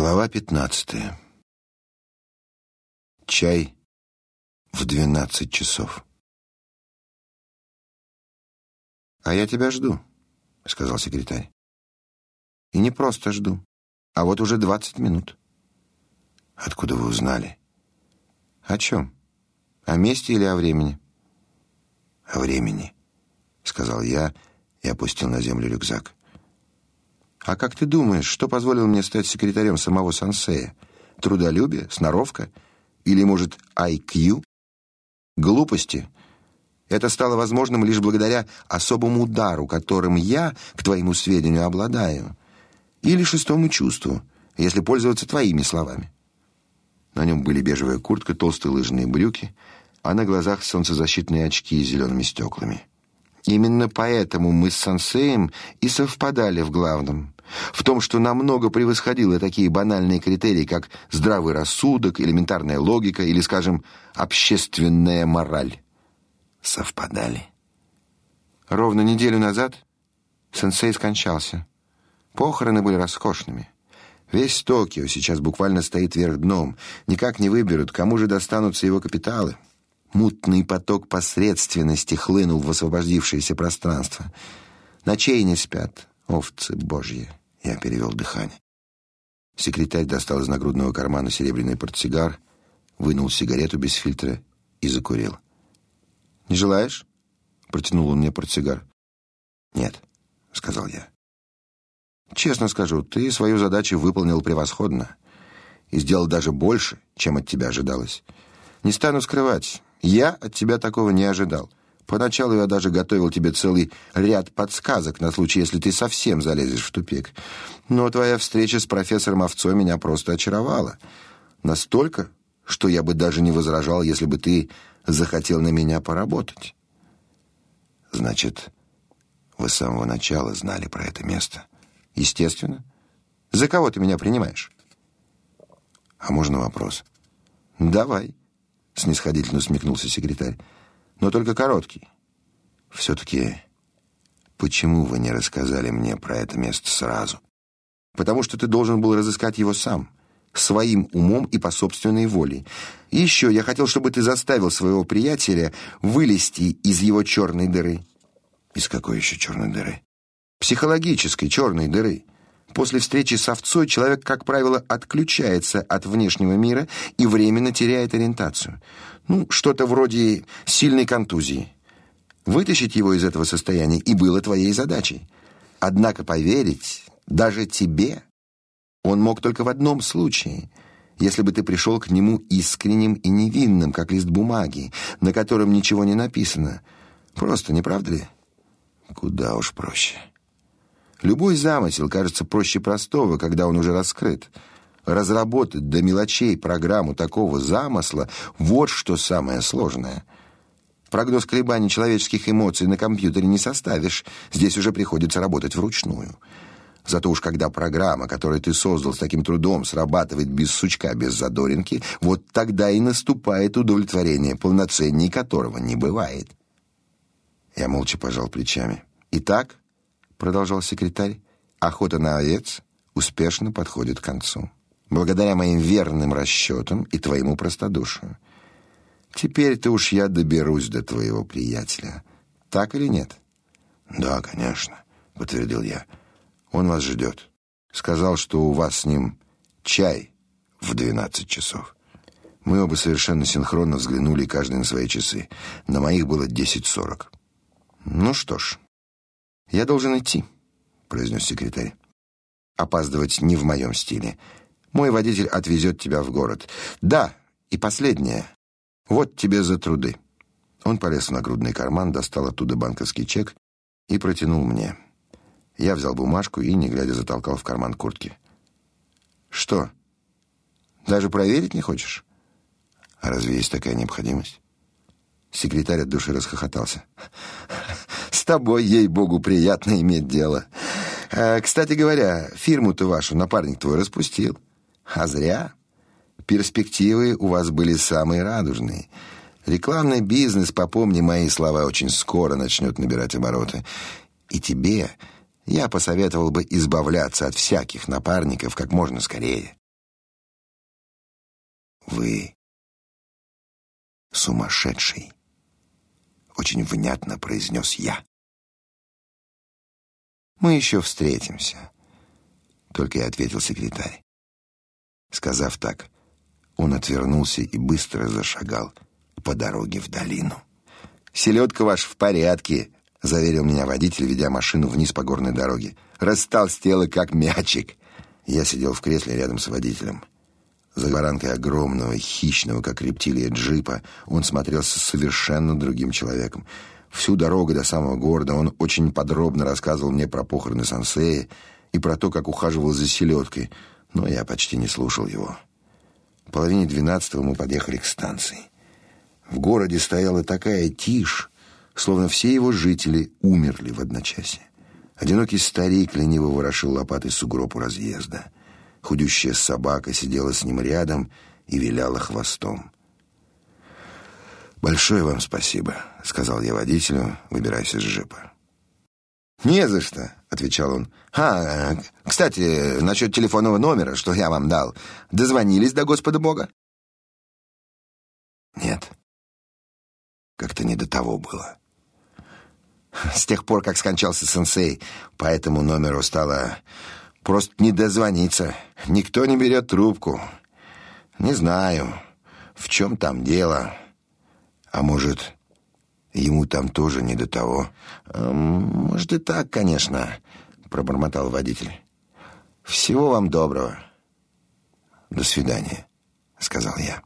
Глава пятнадцатая. Чай в двенадцать часов. «А я тебя жду», — сказал секретарь. «И не просто жду, а вот уже двадцать минут». «Откуда вы узнали?» «О чем? О месте или о времени?» «О времени», — сказал я и опустил на землю рюкзак. А как ты думаешь, что позволило мне стать секретарем самого сансея? Трудолюбие, сноровка или, может, IQ? Глупости. Это стало возможным лишь благодаря особому удару, которым я, к твоему сведению, обладаю, или шестому чувству, если пользоваться твоими словами. На нем были бежевая куртка, толстые лыжные брюки, а на глазах солнцезащитные очки с зелеными стеклами. Именно поэтому мы с Сансеем и совпадали в главном. В том, что намного превосходило такие банальные критерии, как здравый рассудок, элементарная логика или, скажем, общественная мораль. Совпадали. Ровно неделю назад сенсей скончался. Похороны были роскошными. Весь Токио сейчас буквально стоит вверх дном. Никак не выберут, кому же достанутся его капиталы. Мутный поток посредственности хлынул в освободившееся пространство. Ночей не спят, овцы божьи. Я перевел дыхание. Секретарь достал из нагрудного кармана серебряный портсигар, вынул сигарету без фильтра и закурил. «Не желаешь?» — протянул он мне портсигар. «Нет», — сказал я. «Честно скажу, ты свою задачу выполнил превосходно и сделал даже больше, чем от тебя ожидалось. Не стану скрывать, я от тебя такого не ожидал. Поначалу я даже готовил тебе целый ряд подсказок на случай, если ты совсем залезешь в тупик. Но твоя встреча с профессором Овцой меня просто очаровала. Настолько, что я бы даже не возражал, если бы ты захотел на меня поработать. Значит, вы с самого начала знали про это место? Естественно. За кого ты меня принимаешь? А можно вопрос? Давай снисходительно усмехнулся секретарь. Но только короткий. Все-таки почему вы не рассказали мне про это место сразу? Потому что ты должен был разыскать его сам, своим умом и по собственной воле. И еще я хотел, чтобы ты заставил своего приятеля вылезти из его черной дыры. Из какой еще черной дыры? Психологической черной дыры. После встречи с овцой человек, как правило, отключается от внешнего мира и временно теряет ориентацию. Ну, что-то вроде сильной контузии. Вытащить его из этого состояния и было твоей задачей. Однако поверить даже тебе он мог только в одном случае, если бы ты пришел к нему искренним и невинным, как лист бумаги, на котором ничего не написано. Просто, не правда ли? Куда уж проще. Любой замысел кажется проще простого, когда он уже раскрыт. Разработать до мелочей программу такого замысла — вот что самое сложное. Прогноз колебаний человеческих эмоций на компьютере не составишь. Здесь уже приходится работать вручную. Зато уж когда программа, которую ты создал с таким трудом, срабатывает без сучка, без задоринки, вот тогда и наступает удовлетворение, полноценней которого не бывает. Я молча пожал плечами. Итак, продолжал секретарь, охота на овец успешно подходит к концу. Благодаря моим верным расчетам и твоему простодушию. Теперь-то уж я доберусь до твоего приятеля. Так или нет? Да, конечно, подтвердил я. Он вас ждет. Сказал, что у вас с ним чай в двенадцать часов. Мы оба совершенно синхронно взглянули каждый на свои часы. На моих было десять сорок. Ну что ж, «Я должен идти», — произнес секретарь. «Опаздывать не в моем стиле. Мой водитель отвезет тебя в город. Да, и последнее. Вот тебе за труды». Он полез в нагрудный карман, достал оттуда банковский чек и протянул мне. Я взял бумажку и, не глядя, затолкал в карман куртки. «Что? Даже проверить не хочешь?» «А разве есть такая необходимость?» Секретарь от души расхохотался. Тобой, ей-богу, приятно иметь дело. А, кстати говоря, фирму-то вашу напарник твой распустил. А зря. Перспективы у вас были самые радужные. Рекламный бизнес, попомни мои слова, очень скоро начнет набирать обороты. И тебе я посоветовал бы избавляться от всяких напарников как можно скорее. Вы сумасшедший, очень внятно произнес я. Мы еще встретимся, только и ответил секретарь. Сказав так, он отвернулся и быстро зашагал по дороге в долину. «Селедка ваш в порядке», — заверил меня водитель, ведя машину вниз по горной дороге. «Растолстела, как мячик». Я сидел в кресле рядом с водителем. За баранкой огромного, хищного, как рептилия джипа, он смотрелся совершенно другим человеком. Всю дорогу до самого города он очень подробно рассказывал мне про похороны Сансея и про то, как ухаживал за селедкой, но я почти не слушал его. В половине двенадцатого мы подъехали к станции. В городе стояла такая тишь, словно все его жители умерли в одночасье. Одинокий старик лениво ворошил лопатой сугроб у разъезда. Худющая собака сидела с ним рядом и виляла хвостом. «Большое вам спасибо», — сказал я водителю, выбираясь из джипа. «Не за что», — отвечал он. «А, кстати, насчет телефонного номера, что я вам дал. Дозвонились до Господа Бога?» «Нет. Как-то не до того было. С тех пор, как скончался сенсей, по этому номеру стало просто не дозвониться. Никто не берет трубку. Не знаю, в чем там дело. А может, ему там тоже не до того? Может и так, конечно, пробормотал водитель. Всего вам доброго. До свидания, сказал я.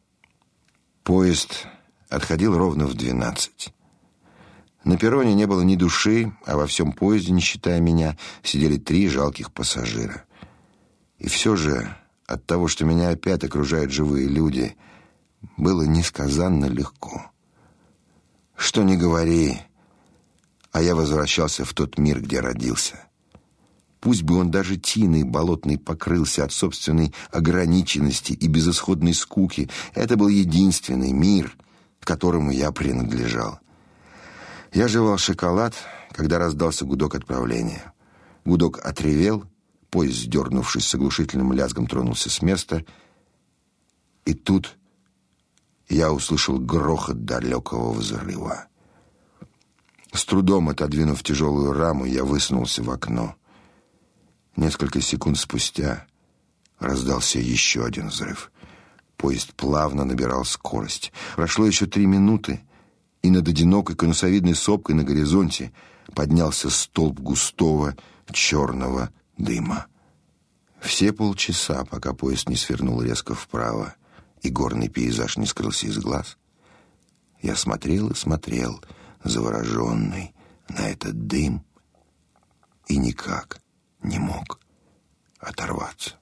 Поезд отходил ровно в двенадцать. На перроне не было ни души, а во всем поезде, не считая меня, сидели три жалких пассажира. И все же от того, что меня опять окружают живые люди, было несказанно легко. Что ни говори, а я возвращался в тот мир, где родился. Пусть бы он даже тиной болотной покрылся от собственной ограниченности и безысходной скуки, это был единственный мир, которому я принадлежал. Я жевал шоколад, когда раздался гудок отправления. Гудок отревел, поезд, сдернувшись с оглушительным лязгом, тронулся с места. И тут я услышал грохот далекого взрыва. С трудом отодвинув тяжелую раму, я высунулся в окно. Несколько секунд спустя раздался еще один взрыв. Поезд плавно набирал скорость. Прошло еще три минуты, и над одинокой конусовидной сопкой на горизонте поднялся столб густого черного дыма. Все полчаса, пока поезд не свернул резко вправо и горный пейзаж не скрылся из глаз, я смотрел и смотрел, завороженный на этот дым, и никак не мог оторваться.